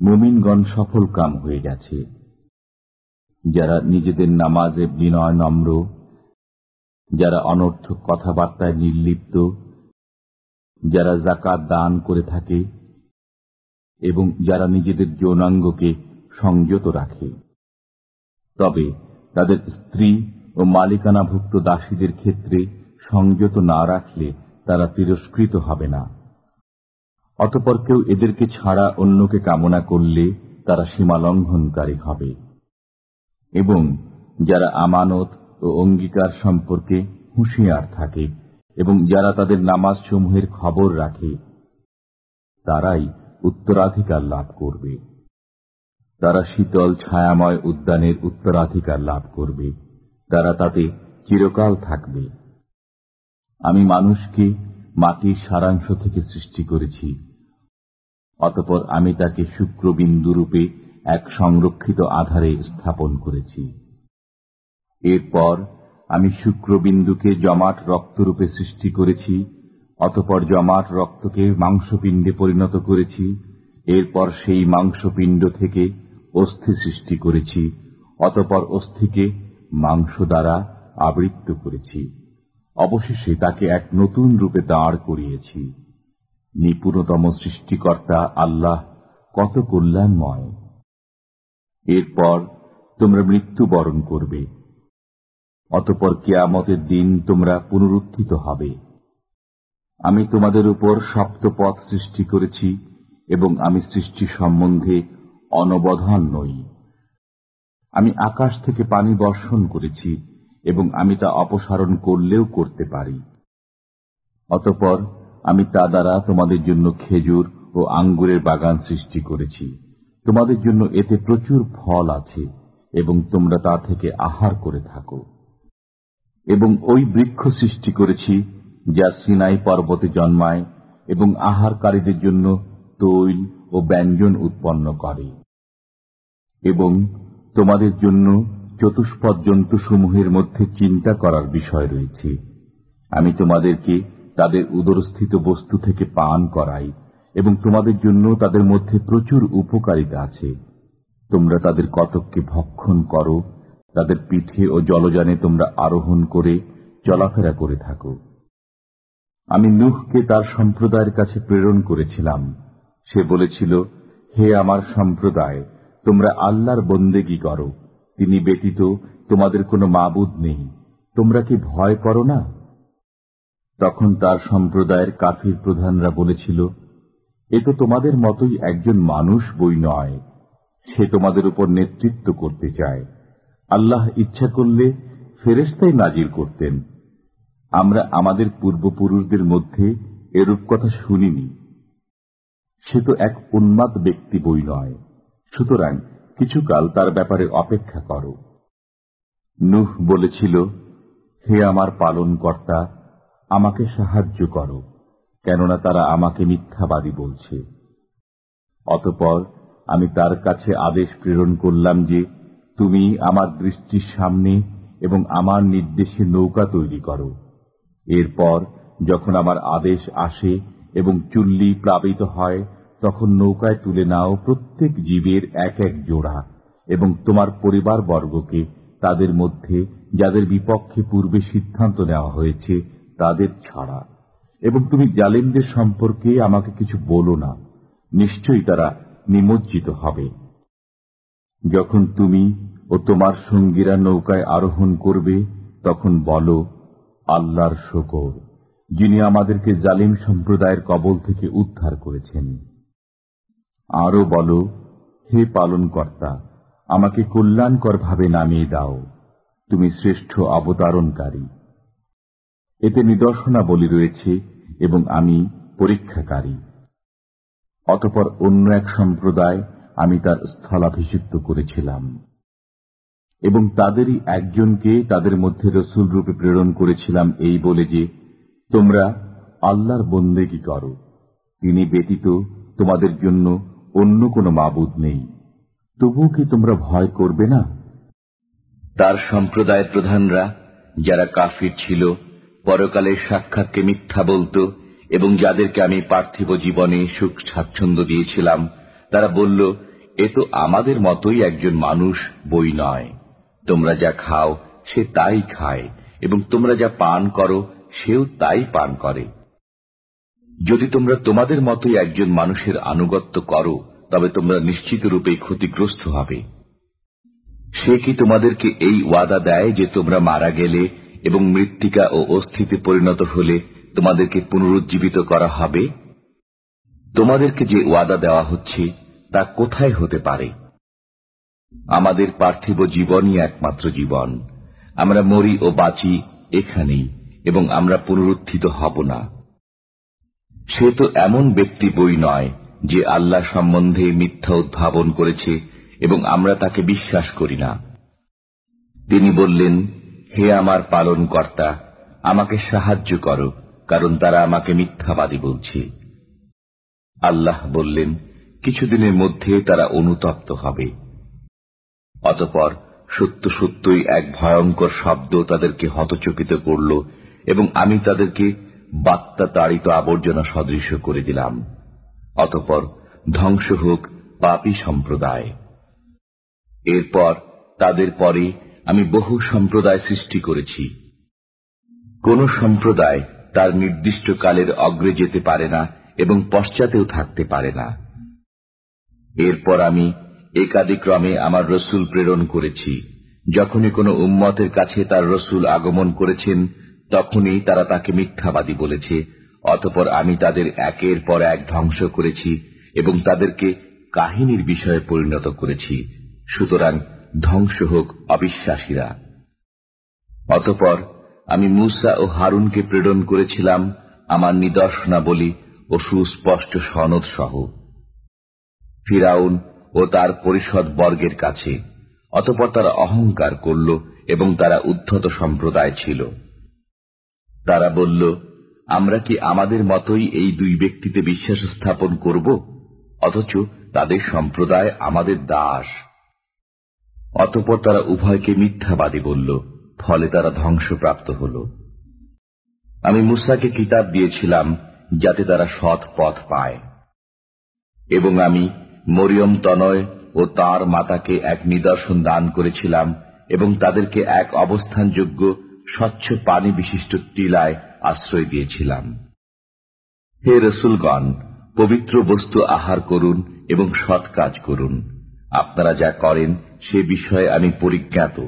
মুমিনগণ সফল কাম হয়ে গেছে। যারা নিজেদের নামাজে বিনয় নম্র, যারা অনর্থক কথাবার্তায় নির্লিপ্ত, যারা জাকাত দান করে থাকে, এবং যারা নিজেদের যৌনাঙ্গকে সংযত রাখে। তবে তাদের স্ত্রী ও মালিকানাভুক্ত দাসীদের ক্ষেত্রে সংযত না রাখলে তারা তিরস্কৃত হবে না। অতপর কেউ এদেরকে ছাড়া অন্যকে কামনা করলে তারা সীমালঙ্ঘনকারী হবে। এবং যারা আমানত ও অঙ্গীকার সম্পর্কে হুঁশিয়ার থাকে এবং যারা তাদের নামাজ সমূহের খবর রাখে, তারাই উত্তরাধিকার লাভ করবে। তারা শীতল ছায়াময় উদ্যানের উত্তরাধিকার লাভ করবে। তারা তাতে চিরকাল থাকবে। আমি মানুষকে মাটির সারাংশ থেকে সৃষ্টি করেছি। অতপর আমি তাকে শুক্রবিন্দুরূপে এক সংরক্ষিত আধারে স্থাপন করেছি। এরপর আমি শুক্রবিন্দুকে জমাট রক্তরূপে সৃষ্টি করেছি, অতপর জমাট রক্তকে মাংসপিণ্ডে পরিণত করেছি, এরপর সেই মাংসপিণ্ড থেকে অস্থি সৃষ্টি করেছি, অতপর অস্থিকে মাংস দ্বারা আবৃত্ত করেছি। অবশেষে তাকে এক নতুন রূপে দাঁড় করিয়েছি। নিপুণতম সৃষ্টিকর্তা আল্লাহ কত কল্যাণময়। এরপর তোমরা মৃত্যুবরণ করবে। অতপর কেয়ামতের দিন তোমরা পুনরুত্থিত হবে। আমি তোমাদের উপর সপ্তপথ সৃষ্টি করেছি এবং আমি সৃষ্টি সম্বন্ধে অনবধান নই। আমি আকাশ থেকে পানি বর্ষণ করেছি এবং আমি তা অপসারণ করলেও করতে পারি। অতপর আমি তা দ্বারা তোমাদের জন্য খেজুর ও আঙ্গুরের বাগান সৃষ্টি করেছি। তোমাদের জন্য এতে প্রচুর ফল আছে এবং তোমরা তা থেকে আহার করে থাকো। এবং ওই বৃক্ষ সৃষ্টি করেছি যা সিনাই পর্বতে জন্মায় এবং আহারকারীদের জন্য তৈল ও ব্যঞ্জন উৎপন্ন করে। এবং তোমাদের জন্য চতুষ্পদ জন্তুসমূহের মধ্যে চিন্তা করার বিষয় রয়েছে। আমি তোমাদেরকে তাদের উদরস্থিত বস্তু থেকে পান করাই, এবং তোমাদের জন্য তাদের মধ্যে প্রচুর উপকারিতা আছে। তোমরা তাদের কতককে ভক্ষণ করো, তাদের পিঠে ও জলযানে তোমরা আরোহণ করে চলাফেরা করে থাকো। আমি নুহকে তার সম্প্রদায়ের কাছে প্রেরণ করেছিলাম। সে বলেছিল, হে আমার সম্প্রদায়, তোমরা আল্লাহর বন্দেগি করো তিনি ব্যতীত তোমাদের কোনো মাবুদ নেই। তোমরা কি ভয় করো না? তখন তার সম্প্রদায়ের কাফির প্রধানরা বলেছিল, এ তো তোমাদের মতোই একজন মানুষ বই নয়। সে তোমাদের উপর নেতৃত্ব করতে চায়। আল্লাহ ইচ্ছা করলে ফেরেস্তাই নাজির করতেন। আমরা আমাদের পূর্বপুরুষদের মধ্যে এরূপ কথা শুনিনি। সে তো এক উন্মাদ ব্যক্তি বই নয়। সুতরাং কিছুকাল তার ব্যাপারে অপেক্ষা করো। নুহ বলেছিল, হে আমার পালন কর্তা আমাকে সাহায্য করো, কেননা তারা আমাকে মিথ্যাবাদী বলছে। অতপর আমি তার কাছে আদেশ প্রেরণ করলাম যে, তুমি আমার দৃষ্টির সামনে এবং আমার নির্দেশে নৌকা তৈরি করো। এরপর যখন আমার আদেশ আসে এবং চুল্লি প্লাবিত হয় তখন নৌকায় তুলে নাও প্রত্যেক জীবের এক এক জোড়া, এবং তোমার পরিবার বর্গকে তাদের মধ্যে যাদের বিপক্ষে পূর্বে সিদ্ধান্ত নেওয়া হয়েছে, তাদের ছাড়া। এবং তুমি জালিমদের সম্পর্কে আমাকে কিছু বলো না, নিশ্চয়ই তারা নিমজ্জিত হবে। যখন তুমি ও তোমার সঙ্গীরা নৌকায় আরোহণ করবে, তখন বলো, আল্লাহর শকর, যিনি আমাদেরকে জালিম সম্প্রদায়ের কবল থেকে উদ্ধার করেছেন। আরও বলো, হে পালনকর্তা, আমাকে কল্যাণকর ভাবে নামিয়ে দাও। তুমি শ্রেষ্ঠ অবতারণকারী। এতে নিদর্শনাবলী রয়েছে এবং আমি পরীক্ষাকারী। অতপর অন্য এক সম্প্রদায় আমি তার স্থলাভিষিক্ত করেছিলাম। এবং তাদেরই একজনকে তাদের মধ্যে রসুল রূপে প্রেরণ করেছিলাম এই বলে যে, তোমরা আল্লাহর বন্দেগী করো? তিনি ব্যতীত তোমাদের জন্য অন্য কোনো মাবুদ নেই। তবুও কি তোমরা ভয় করবে না? তার সম্প্রদায়ের প্রধানরা, যারা কাফির ছিল পরকালের সাক্ষাৎকে মিথ্যা বলত এবং যাদেরকে আমি পার্থিব জীবনে সুখ স্বাচ্ছন্দ্য দিয়েছিলাম, তারা বলল, এ তো আমাদের মতোই একজন মানুষ, বই নয়। তোমরা যা খাও, সে তাই খায় এবং তোমরা যা পান করো, সেও তাই পান করে। যদি তোমরা তোমাদের মতোই একজন মানুষের আনুগত্য করো, তবে তোমরা নিশ্চিত রূপেই ক্ষতিগ্রস্ত হবে। সে কি তোমাদেরকে এই ওয়াদা দেয় যে তোমরা মারা গেলে এবং মৃত্তিকা ও অস্থিতে পরিণত হলে তোমাদেরকে পুনরুজ্জীবিত করা হবে? তোমাদেরকে যে ওয়াদা দেওয়া হচ্ছে, তা কোথায় হতে পারে? আমাদের পার্থিব জীবনই একমাত্র জীবন। আমরা মরি ও বাঁচি এখানেই, এবং আমরা পুনরুত্থিত হব না। সে তো এমন ব্যক্তি বই নয়, যে আল্লাহ সম্বন্ধে মিথ্যা উদ্ভাবন করেছে এবং আমরা তাকে বিশ্বাস করি না। তিনি বললেন, হে আমার পালন কর্তা আমাকে সাহায্য করো, কারণ তারা আমাকে মিথ্যাবাদী বলছে। আল্লাহ বললেন, কিছুদিনের মধ্যে তারা অনুতপ্ত হবে। অতপর সত্য সত্যই এক ভয়ঙ্কর শব্দ তাদেরকে হতচকিত করল এবং আমি তাদেরকে বাত্তা তাড়িত আবর্জনা সদৃশ করে দিলাম। অতপর ধ্বংস হোক পাপি সম্প্রদায়। এরপর তাদের পরে আমি বহু সম্প্রদায় সৃষ্টি করেছি। কোন সম্প্রদায় তার নির্দিষ্ট কালের অগ্রে যেতে পারে না এবং পশ্চাতেও থাকতে পারে না। এরপর আমি একাদিক্রমে আমার রসুল প্রেরণ করেছি। যখনই কোনো উম্মতের কাছে তার রসুল আগমন করেছেন তখনই তারা তাকে মিথ্যাবাদী বলেছে, অতপর আমি তাদের একের পর এক ধ্বংস করেছি এবং তাদেরকে কাহিনীর বিষয়ে পরিণত করেছি। সুতরাং ধ্বংস হোক অবিশ্বাসীরা। অতপর আমি মুসা ও হারুনকে প্রেরণ করেছিলাম আমার নিদর্শনাবলী ও সুস্পষ্ট সনদ সহ ফিরাউন ও তার পরিষদ বর্গের কাছে, অতপর তারা অহংকার করল এবং তারা উদ্ধত সম্প্রদায় ছিল। তারা বলল, আমরা কি আমাদের মতোই এই দুই ব্যক্তিতে বিশ্বাস স্থাপন করব? অথচ তাদের সম্প্রদায় আমাদের দাস। অতপর তারা উভয়কে মিথ্যাবাদী বলল, ফলে তারা ধ্বংসপ্রাপ্ত হল। আমি মুসাকে কিতাব দিয়েছিলাম যাতে তারা সৎ পথ পায়। এবং আমি মরিয়ম তনয় ও তার মাতাকে এক নিদর্শন দান করেছিলাম এবং তাদেরকে এক অবস্থানযোগ্য স্বচ্ছ পানি বিশিষ্ট টিলায় আশ্রয় দিয়েছিলাম। হে রসুলগণ, পবিত্র বস্তু আহার করুন এবং সৎ কাজ করুন। আপনারা যা করেন, সে বিষয়ে আমি পরিজ্ঞাত।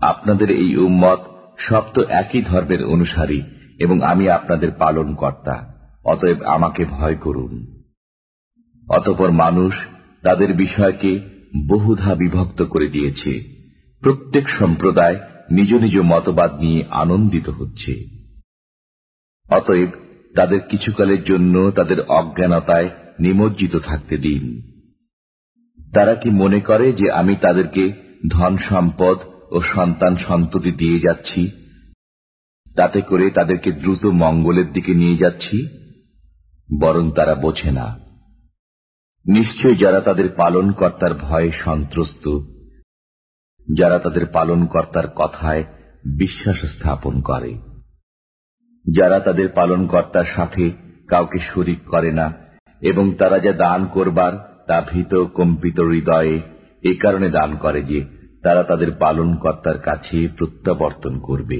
আপনাদের এই উম্মত সব তো একই ধর্মের অনুসারী এবং আমি আপনাদের পালন কর্তা অতএব আমাকে ভয় করুন। অতপর মানুষ তাদের বিষয়কে বহুধা বিভক্ত করে দিয়েছে। প্রত্যেক সম্প্রদায় নিজ নিজ মতবাদ নিয়ে আনন্দিত হচ্ছে। অতএব তাদের কিছুকালের জন্য তাদের অজ্ঞানতায় নিমজ্জিত থাকতে দিন। তারা কি মনে করে যে আমি তাদেরকে ধন সম্পদ ও সন্তান সন্ততি দিয়ে যাচ্ছি? তাতে করে তাদেরকে দ্রুত মঙ্গলের দিকে নিয়ে যাচ্ছি? বরং তারা বোঝে না। নিশ্চয় যারা তাদের পালন কর্তার ভয়ে সন্ত্রস্ত যারা তাদের পালন কর্তার কথায় বিশ্বাস স্থাপন করে। যারা তাদের পালন কর্তার সাথে কাউকে শরিক করে না, এবং তারা যা দান করবার তা ভীত কম্পিত হৃদয়ে এ কারণে দান করে যে তারা তাদের পালন কর্তার কাছে প্রত্যাবর্তন করবে।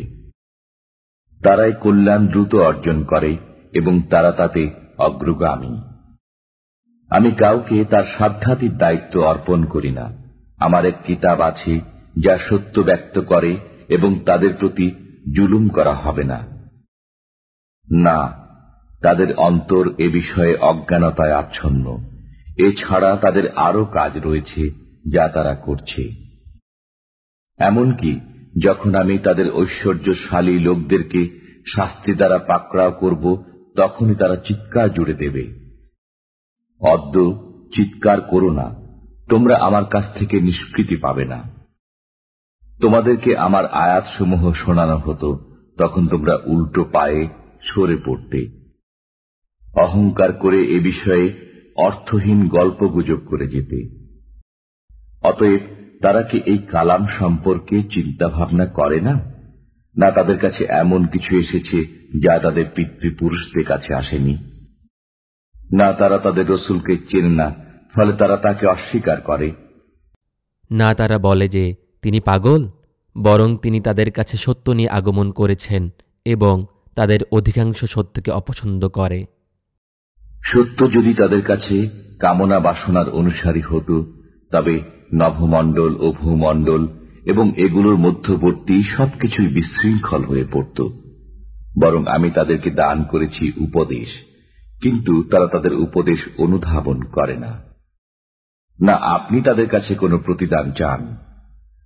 তারাই কল্যাণ দ্রুত অর্জন করে, এবং তারা তাতে অগ্রগামী। আমি কাউকে তার সাধ্যাতির দায়িত্ব অর্পণ করি না। আমার এক কিতাব আছে যা সত্য ব্যক্ত করে এবং তাদের প্রতি জুলুম করা হবে না। না, তাদের অন্তর এ বিষয়ে অজ্ঞানতায় আচ্ছন্ন। এছাড়া তাদের আরও কাজ রয়েছে যা তারা করছে। এমনকি যখন আমি তাদের ঐশ্বর্যশালী লোকদেরকে শাস্তি দ্বারা পাকড়াও করব, তখনই তারা চিৎকার জুড়ে দেবে। অদ্য, চিৎকার করো না, তোমরা আমার কাছ থেকে নিষ্কৃতি পাবে না। তোমাদেরকে আমার আয়াতসমূহ শোনানো হতো, তখন তোমরা উল্টো পায়ে সরে পড়তে। অহংকার করে এ বিষয়ে অর্থহীন গল্প গুজব করে যেতে। অতএব তারা কি এই কালাম সম্পর্কে চিন্তা ভাবনা করে না? না তাদের কাছে এমন কিছু এসেছে যা তাদের পিতৃপুরুষদের কাছে আসেনি? না তারা তাদের রসুলকে চেনে না, ফলে তারা তাকে অস্বীকার করে। না তারা বলে যে তিনি পাগল, বরং তিনি তাদের কাছে সত্য নিয়ে আগমন করেছেন এবং তাদের অধিকাংশ সত্যকে অপছন্দ করে। সত্য যদি তাদের কাছে কামনা বাসনার অনুসারী হতো, তবে নভমণ্ডল ও ভূমণ্ডল এবং এগুলোর মধ্যবর্তী সবকিছুই বিশৃঙ্খল হয়ে পড়ত। বরং আমি তাদেরকে দান করেছি উপদেশ, কিন্তু তারা তাদের উপদেশ অনুধাবন করে না। না, আপনি তাদের কাছে কোনো প্রতিদান চান।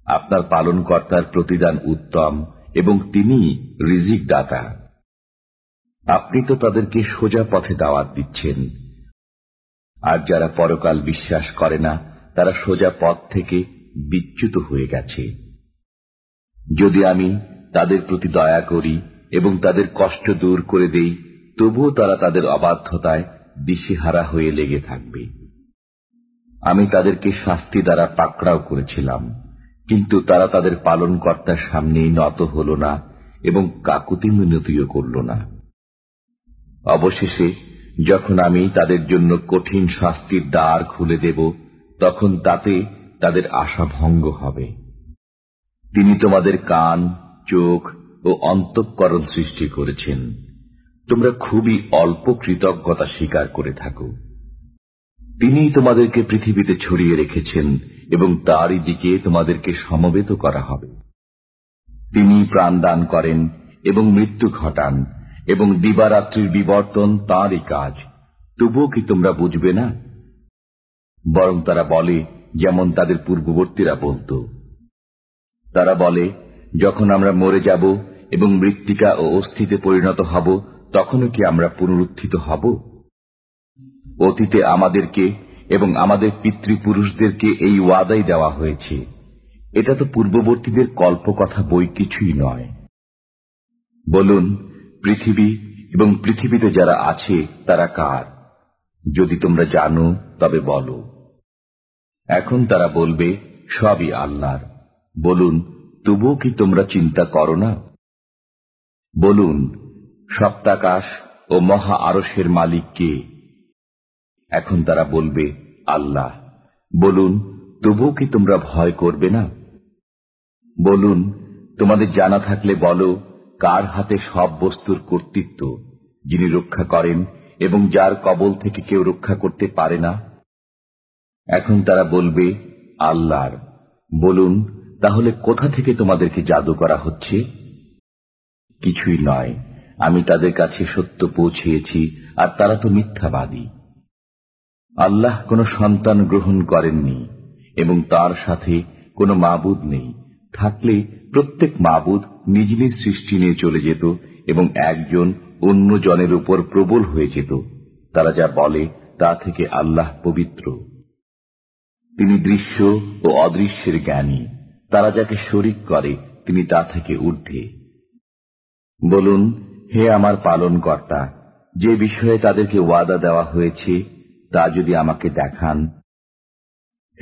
আপনার পালনকর্তার প্রতিদান উত্তম এবং তিনি রিজিক দাতা আপনি তো তাদেরকে সোজা পথে দাওয়াত দিচ্ছেন। আর যারা পরকাল বিশ্বাস করে না, তারা সোজা পথ থেকে বিচ্যুত হয়ে গেছে। যদি আমি তাদের প্রতি দয়া করি এবং তাদের কষ্ট দূর করে দেই, তবুও তারা তাদের অবাধ্যতায় দিশেহারা হয়ে লেগে থাকবে। আমি তাদেরকে শাস্তি দ্বারা পাকড়াও করেছিলাম। কিন্তু তারা তাদের পালনকর্তার সামনেই নত হল না এবং কাকুতি মিনতিও করল না। অবশেষে যখন আমি তাদের জন্য কঠিন শাস্তির দ্বার খুলে দেব, তখন তাতে তাদের আশা ভঙ্গ হবে। তিনি তোমাদের কান, চোখ ও অন্তঃকরণ সৃষ্টি করেছেন। তোমরা খুবই অল্প কৃতজ্ঞতা স্বীকার করে থাকো। তিনি তোমাদেরকে পৃথিবীতে ছড়িয়ে রেখেছেন এবং তারই দিকে তোমাদেরকে সমবেত করা হবে। তিনি প্রাণ দান করেন এবং মৃত্যু ঘটান এবং দিবারাত্রির বিবর্তন তাঁরই কাজ। তবুও কি তোমরা বুঝবে না? বরং তারা বলে, যেমন তাদের পূর্ববর্তীরা বলত। তারা বলে, যখন আমরা মরে যাব এবং মৃত্তিকা ও অস্থিতে পরিণত হব, তখনও কি আমরা পুনরুত্থিত হব? অতীতে আমাদেরকে এবং আমাদের পিতৃপুরুষদেরকে এই ওয়াদাই দেওয়া হয়েছে। এটা তো পূর্ববর্তীদের কল্পকথা বই কিছুই নয়। বলুন, পৃথিবী এবং পৃথিবীতে যারা আছে, তারা কার? যদি তোমরা জানো, তবে বলো। এখন তারা বলবে, সবই আল্লাহর। বলুন, তবুও কি তোমরা চিন্তা করো না? বলুন, সপ্তাকাশ ও মহা আরসের মালিক কে? এখন তারা বলবে, আল্লাহ। বলুন, তবুও কি তোমরা ভয় করবে না? বলুন, তোমাদের জানা থাকলে বলো, কার হাতে সব বস্তুর কর্তৃত্ব, যিনি রক্ষা করেন এবং যার কবল থেকে কেউ রক্ষা করতে পারে না? এখন তারা বলবে, আল্লাহর। বলুন, তাহলে কোথা থেকে তোমাদেরকে জাদু করা হচ্ছে? কিছুই নয়। আমি তাদের কাছে সত্য পৌঁছিয়েছি আর তারা তো মিথ্যাবাদী। আল্লাহ কোন সন্তান গ্রহণ করেননি এবং তার সাথে কোনো মাবুদ নেই। থাকলে প্রত্যেক মাবুদ নিজ নিজ সৃষ্টি নিয়ে চলে যেত এবং একজন অন্য জনের উপর প্রবল হয়ে যেত। তারা যা বলে তা থেকে আল্লাহ পবিত্র। তিনি দৃশ্য ও অদৃশ্যের জ্ঞানী। তারা যাকে শরিক করে, তিনি তা থেকে ঊর্ধ্বে। বলুন, হে আমার পালন কর্তা যে বিষয়ে তাদেরকে ওয়াদা দেওয়া হয়েছে তা যদি আমাকে দেখান।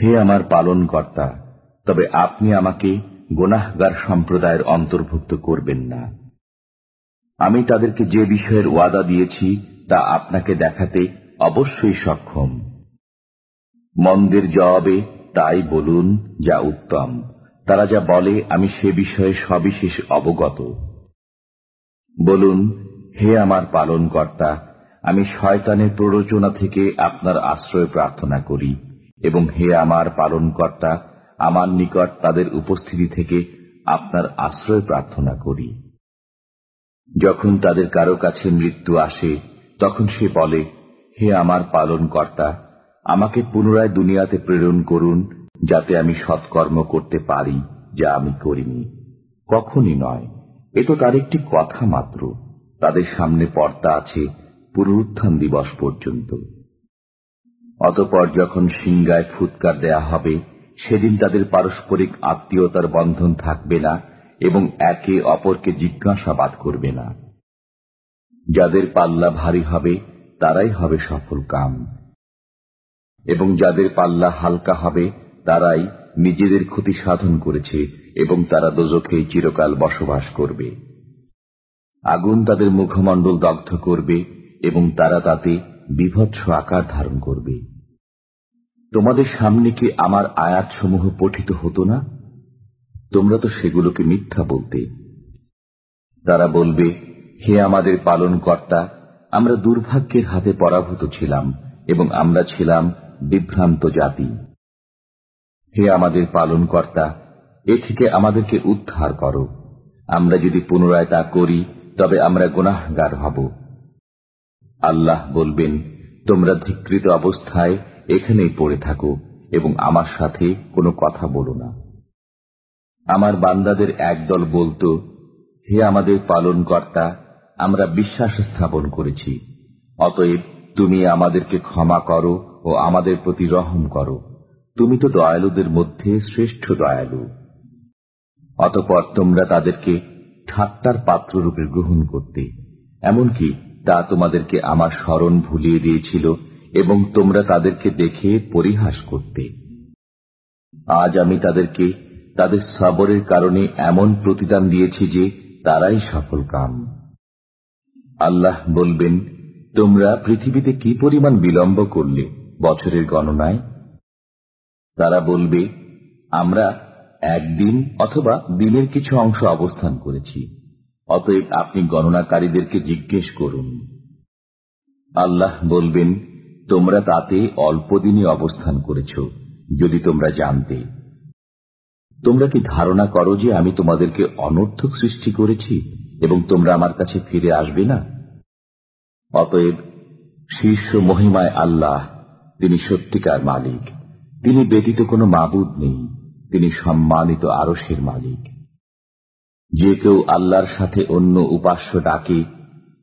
হে আমার পালন কর্তা তবে আপনি আমাকে গোনাহগার সম্প্রদায়ের অন্তর্ভুক্ত করবেন না। আমি তাদেরকে যে বিষয়ের ওয়াদা দিয়েছি, তা আপনাকে দেখাতে অবশ্যই সক্ষম। মন্দের জবাবে তাই বলুন যা উত্তম। তারা যা বলে, আমি সে বিষয়ে সবিশেষ অবগত। বলুন, হে আমার পালন কর্তা আমি শয়তানের প্ররোচনা থেকে আপনার আশ্রয় প্রার্থনা করি, এবং হে আমার পালন কর্তা আমার নিকট তাদের উপস্থিতি থেকে আপনার আশ্রয় প্রার্থনা করি। যখন তাদের কারও কাছে মৃত্যু আসে, তখন সে বলে, হে আমার পালন কর্তা আমাকে পুনরায় দুনিয়াতে প্রেরণ করুন, যাতে আমি সৎকর্ম করতে পারি, যা আমি করিনি। কখনই নয়, এ তো তার একটি কথা মাত্র। তাদের সামনে পর্দা আছে পুনরুত্থান দিবস পর্যন্ত। অতপর যখন সিংগায় ফুৎকার দেয়া হবে, সেদিন তাদের পারস্পরিক আত্মীয়তার বন্ধন থাকবে না এবং একে অপরকে জিজ্ঞাসাবাদ করবে না। যাদের পাল্লা ভারী হবে, তারাই হবে সফল কাম। এবং যাদের পাল্লা হালকা হবে, তারাই নিজেদের ক্ষতি সাধন করেছে এবং তারা দোজখেই চিরকাল বসবাস করবে। আগুন তাদের মুখমণ্ডল দগ্ধ করবে এবং তারা তাতে বিভৎস আকার ধারণ করবে। তোমাদের সামনে কি আমার আয়াতসমূহ পঠিত হতো না? তোমরা তো সেগুলোকে মিথ্যা বলতে। তারা বলবে, হে আমাদের পালন কর্তা আমরা দুর্ভাগ্যের হাতে পরাভূত ছিলাম এবং আমরা ছিলাম বিভ্রান্ত জাতি। হে আমাদের পালন কর্তা এ থেকে আমাদেরকে উদ্ধার করো। আমরা যদি পুনরায় তা করি, তবে আমরা গুনাহগার হব। আল্লাহ বলবেন, তোমরা ধিকৃত অবস্থায় এখানেই পড়ে থাকো এবং আমার সাথে কোনো কথা বলো না। আমার বান্দাদের একদল বলতো, হে আমাদের পালন কর্তা আমরা বিশ্বাস স্থাপন করেছি। অতএব তুমি আমাদেরকে ক্ষমা করো ও আমাদের প্রতি রহম করো। তুমি তো দয়ালুদের মধ্যে শ্রেষ্ঠ দয়ালু। অতপর তোমরা তাদেরকে ঠাট্টার পাত্ররূপে গ্রহণ করতে। এমনকি তা তোমাদেরকে আমার স্মরণ ভুলিয়ে দিয়েছিল এবং তোমরা তাদেরকে দেখে পরিহাস করতে। আজ আমি তাদেরকে তাদের সবরের কারণে এমন প্রতিদান দিয়েছি যে তারাই সফল কাম। আল্লাহ বলবেন, তোমরা পৃথিবীতে কি পরিমাণ বিলম্ব করলে বছরের গণনায়? তারা বলবে, আমরা একদিন অথবা দিনের কিছু অংশ অবস্থান করেছি। অতএব আপনি গণনাকারীদেরকে জিজ্ঞেস করুন। আল্লাহ বলবেন, তোমরা তাতে অল্প দিনই অবস্থান করেছ, যদি তোমরা জানতে। তোমরা কি ধারণা করো যে আমি তোমাদেরকে অনর্থক সৃষ্টি করেছি এবং তোমরা আমার কাছে ফিরে আসবে না? অতএব শীর্ষ মহিমায় আল্লাহ, তিনি সত্যিকার মালিক। তিনি ব্যতীত কোনো মাবুদ নেই। তিনি সম্মানিত আরসের মালিক। যে কেউ আল্লাহর সাথে অন্য উপাস্য ডাকে,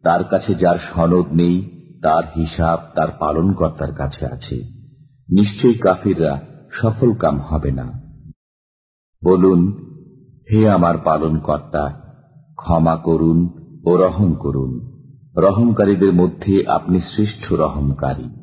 তার কাছে যার সনদ নেই, তার হিসাব তার পালনকর্তার কাছে আছে। নিশ্চয়ই কাফিররা সফল কাম হবে না। বলুন, হে আমার পালন কর্তা ক্ষমা করুন ও রহম করুন। রহমকারীদের মধ্যে আপনি শ্রেষ্ঠ রহমকারী।